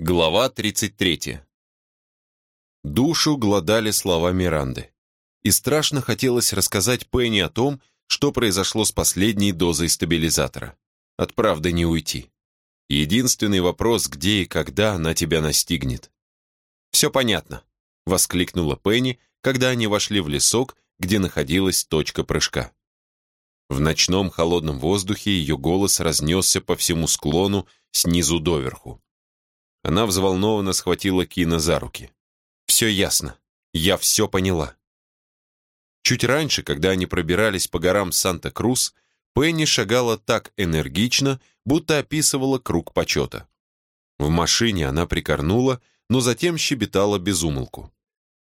Глава 33. Душу гладали слова Миранды. И страшно хотелось рассказать Пенни о том, что произошло с последней дозой стабилизатора. От правды не уйти. Единственный вопрос, где и когда она тебя настигнет. «Все понятно», — воскликнула Пенни, когда они вошли в лесок, где находилась точка прыжка. В ночном холодном воздухе ее голос разнесся по всему склону снизу доверху. Она взволнованно схватила Кина за руки. «Все ясно. Я все поняла». Чуть раньше, когда они пробирались по горам Санта-Крус, Пенни шагала так энергично, будто описывала круг почета. В машине она прикорнула, но затем щебетала без умолку.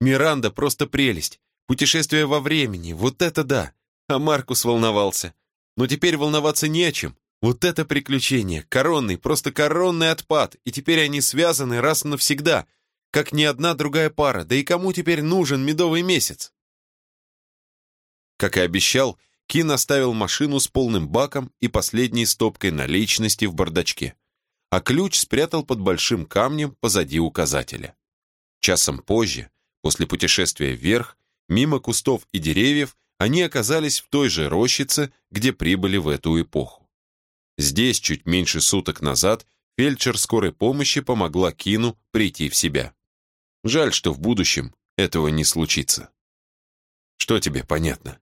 «Миранда просто прелесть! Путешествие во времени, вот это да!» А Маркус волновался. Но теперь волноваться не о чем. Вот это приключение! Коронный, просто коронный отпад, и теперь они связаны раз и навсегда, как ни одна другая пара, да и кому теперь нужен медовый месяц? Как и обещал, Кин оставил машину с полным баком и последней стопкой наличности в бардачке, а ключ спрятал под большим камнем позади указателя. Часом позже, после путешествия вверх, мимо кустов и деревьев, они оказались в той же рощице, где прибыли в эту эпоху. Здесь, чуть меньше суток назад, фельдшер скорой помощи помогла Кину прийти в себя. Жаль, что в будущем этого не случится. Что тебе понятно?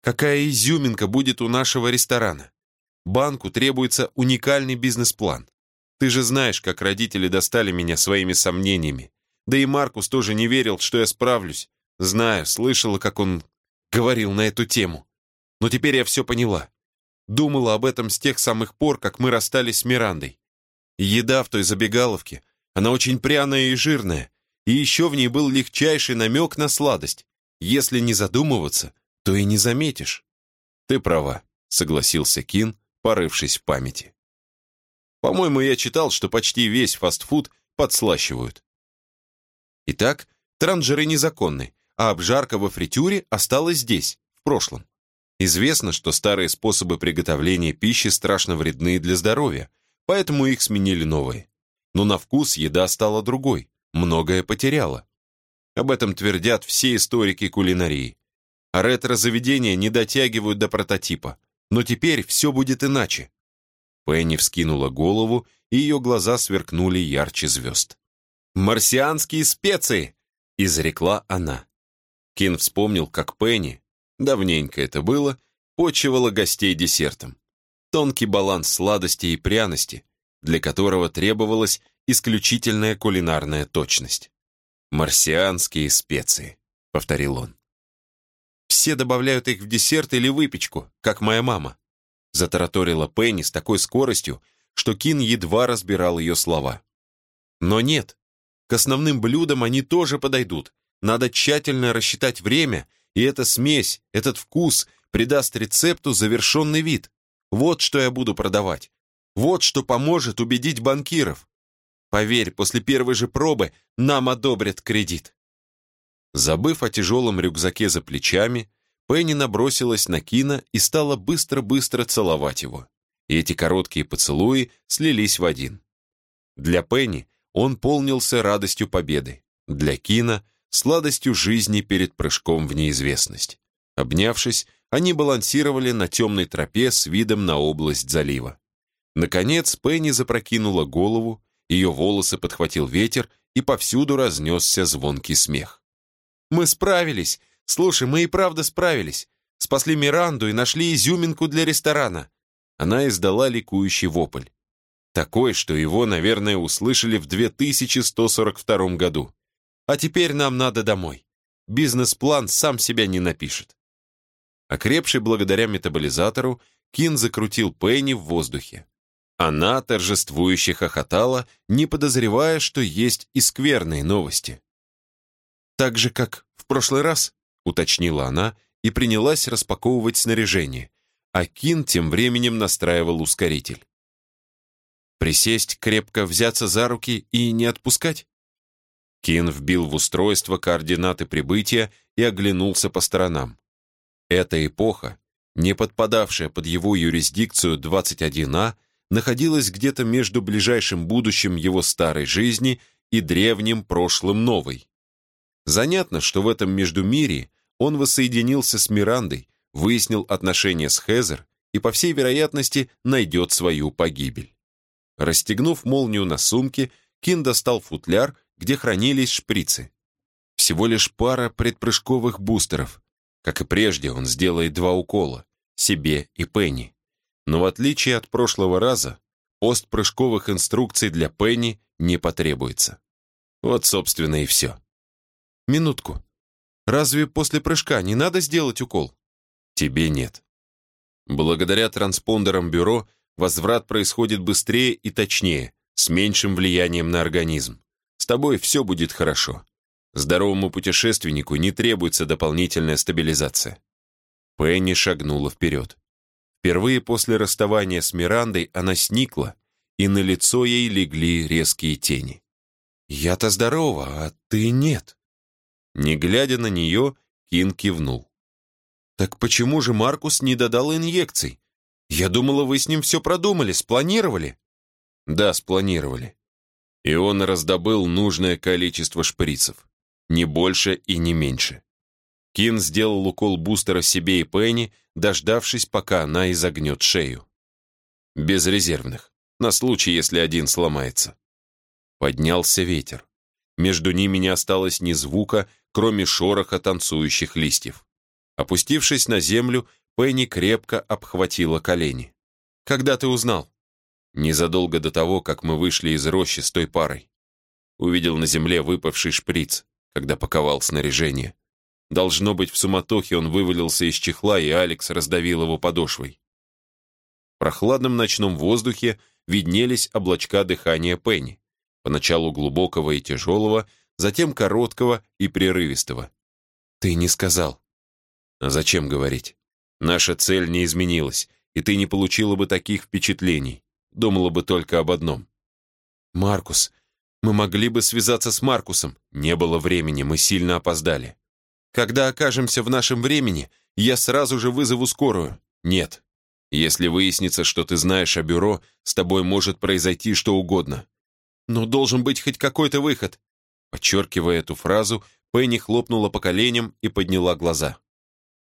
Какая изюминка будет у нашего ресторана? Банку требуется уникальный бизнес-план. Ты же знаешь, как родители достали меня своими сомнениями. Да и Маркус тоже не верил, что я справлюсь. Знаю, слышала, как он говорил на эту тему. Но теперь я все поняла. Думала об этом с тех самых пор, как мы расстались с Мирандой. еда в той забегаловке, она очень пряная и жирная, и еще в ней был легчайший намек на сладость. Если не задумываться, то и не заметишь. Ты права, согласился Кин, порывшись в памяти. По-моему, я читал, что почти весь фастфуд подслащивают. Итак, транжиры незаконны, а обжарка во фритюре осталась здесь, в прошлом. Известно, что старые способы приготовления пищи страшно вредны для здоровья, поэтому их сменили новые. Но на вкус еда стала другой, многое потеряла. Об этом твердят все историки кулинарии. А ретро-заведения не дотягивают до прототипа. Но теперь все будет иначе. Пенни вскинула голову, и ее глаза сверкнули ярче звезд. «Марсианские специи!» — изрекла она. Кин вспомнил, как Пенни, давненько это было, почивала гостей десертом. Тонкий баланс сладости и пряности, для которого требовалась исключительная кулинарная точность. «Марсианские специи», — повторил он. «Все добавляют их в десерт или выпечку, как моя мама», — затараторила Пенни с такой скоростью, что Кин едва разбирал ее слова. «Но нет, к основным блюдам они тоже подойдут. Надо тщательно рассчитать время и эта смесь, этот вкус придаст рецепту завершенный вид. Вот что я буду продавать. Вот что поможет убедить банкиров. Поверь, после первой же пробы нам одобрят кредит. Забыв о тяжелом рюкзаке за плечами, Пенни набросилась на Кина и стала быстро-быстро целовать его. И эти короткие поцелуи слились в один. Для Пенни он полнился радостью победы. Для Кина сладостью жизни перед прыжком в неизвестность. Обнявшись, они балансировали на темной тропе с видом на область залива. Наконец Пенни запрокинула голову, ее волосы подхватил ветер, и повсюду разнесся звонкий смех. «Мы справились! Слушай, мы и правда справились! Спасли Миранду и нашли изюминку для ресторана!» Она издала ликующий вопль. Такой, что его, наверное, услышали в 2142 году. А теперь нам надо домой. Бизнес-план сам себя не напишет. Окрепший благодаря метаболизатору, Кин закрутил Пенни в воздухе. Она торжествующе хохотала, не подозревая, что есть и скверные новости. «Так же, как в прошлый раз», — уточнила она и принялась распаковывать снаряжение, а Кин тем временем настраивал ускоритель. Присесть, крепко взяться за руки и не отпускать? Кин вбил в устройство координаты прибытия и оглянулся по сторонам. Эта эпоха, не подпадавшая под его юрисдикцию 21А, находилась где-то между ближайшим будущим его старой жизни и древним прошлым новой. Занятно, что в этом междумирии он воссоединился с Мирандой, выяснил отношения с Хезер и, по всей вероятности, найдет свою погибель. Расстегнув молнию на сумке, Кин достал футляр, где хранились шприцы. Всего лишь пара предпрыжковых бустеров. Как и прежде, он сделает два укола — себе и Пенни. Но в отличие от прошлого раза, постпрыжковых инструкций для Пенни не потребуется. Вот, собственно, и все. Минутку. Разве после прыжка не надо сделать укол? Тебе нет. Благодаря транспондерам бюро возврат происходит быстрее и точнее, с меньшим влиянием на организм. С тобой все будет хорошо. Здоровому путешественнику не требуется дополнительная стабилизация. Пенни шагнула вперед. Впервые после расставания с Мирандой она сникла, и на лицо ей легли резкие тени. «Я-то здорова, а ты нет». Не глядя на нее, Кин кивнул. «Так почему же Маркус не додал инъекций? Я думала, вы с ним все продумали, спланировали». «Да, спланировали». И он раздобыл нужное количество шприцев. Не больше и не меньше. Кин сделал укол бустера себе и Пенни, дождавшись, пока она изогнет шею. Без резервных, на случай, если один сломается. Поднялся ветер. Между ними не осталось ни звука, кроме шороха танцующих листьев. Опустившись на землю, Пенни крепко обхватила колени. «Когда ты узнал?» «Незадолго до того, как мы вышли из рощи с той парой. Увидел на земле выпавший шприц, когда паковал снаряжение. Должно быть, в суматохе он вывалился из чехла, и Алекс раздавил его подошвой. В прохладном ночном воздухе виднелись облачка дыхания Пенни, поначалу глубокого и тяжелого, затем короткого и прерывистого. «Ты не сказал». «А зачем говорить? Наша цель не изменилась, и ты не получила бы таких впечатлений. Думала бы только об одном». «Маркус, мы могли бы связаться с Маркусом. Не было времени, мы сильно опоздали». Когда окажемся в нашем времени, я сразу же вызову скорую. Нет. Если выяснится, что ты знаешь о бюро, с тобой может произойти что угодно. Но должен быть хоть какой-то выход. Подчеркивая эту фразу, Пенни хлопнула по коленям и подняла глаза.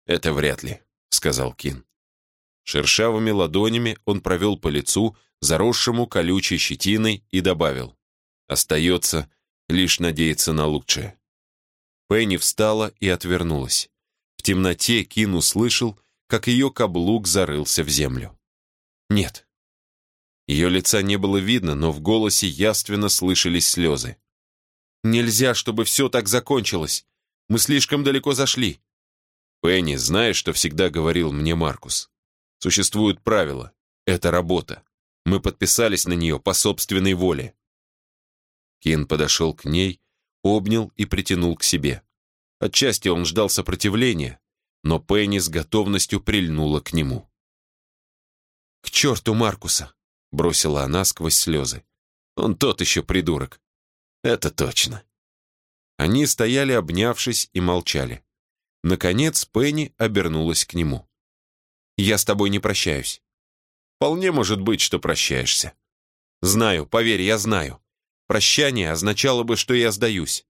«Это вряд ли», — сказал Кин. Шершавыми ладонями он провел по лицу, заросшему колючей щетиной, и добавил. «Остается лишь надеяться на лучшее». Пенни встала и отвернулась. В темноте Кин услышал, как ее каблук зарылся в землю. «Нет». Ее лица не было видно, но в голосе яственно слышались слезы. «Нельзя, чтобы все так закончилось. Мы слишком далеко зашли». «Пенни, знаешь, что всегда говорил мне Маркус? Существуют правила. Это работа. Мы подписались на нее по собственной воле». Кин подошел к ней обнял и притянул к себе. Отчасти он ждал сопротивления, но Пенни с готовностью прильнула к нему. «К черту Маркуса!» — бросила она сквозь слезы. «Он тот еще придурок». «Это точно». Они стояли, обнявшись, и молчали. Наконец Пенни обернулась к нему. «Я с тобой не прощаюсь». «Вполне может быть, что прощаешься». «Знаю, поверь, я знаю. Прощание означало бы, что я сдаюсь.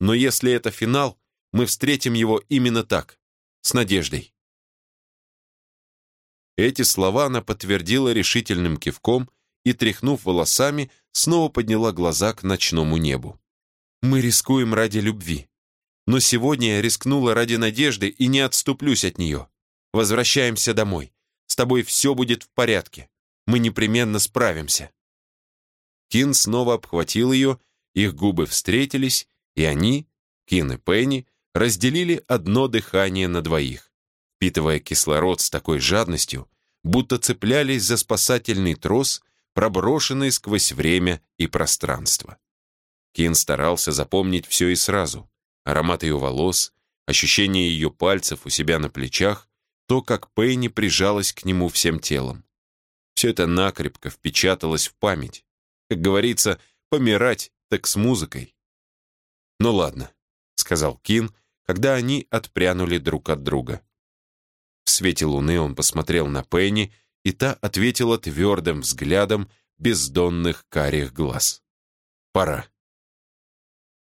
Но если это финал, мы встретим его именно так, с надеждой. Эти слова она подтвердила решительным кивком и, тряхнув волосами, снова подняла глаза к ночному небу. «Мы рискуем ради любви. Но сегодня я рискнула ради надежды и не отступлюсь от нее. Возвращаемся домой. С тобой все будет в порядке. Мы непременно справимся». Кин снова обхватил ее, их губы встретились, и они, Кин и Пенни, разделили одно дыхание на двоих, впитывая кислород с такой жадностью, будто цеплялись за спасательный трос, проброшенный сквозь время и пространство. Кин старался запомнить все и сразу. Аромат ее волос, ощущение ее пальцев у себя на плечах, то, как Пенни прижалась к нему всем телом. Все это накрепко впечаталось в память, как говорится, помирать так с музыкой. «Ну ладно», — сказал Кин, когда они отпрянули друг от друга. В свете луны он посмотрел на Пенни и та ответила твердым взглядом бездонных карих глаз. «Пора».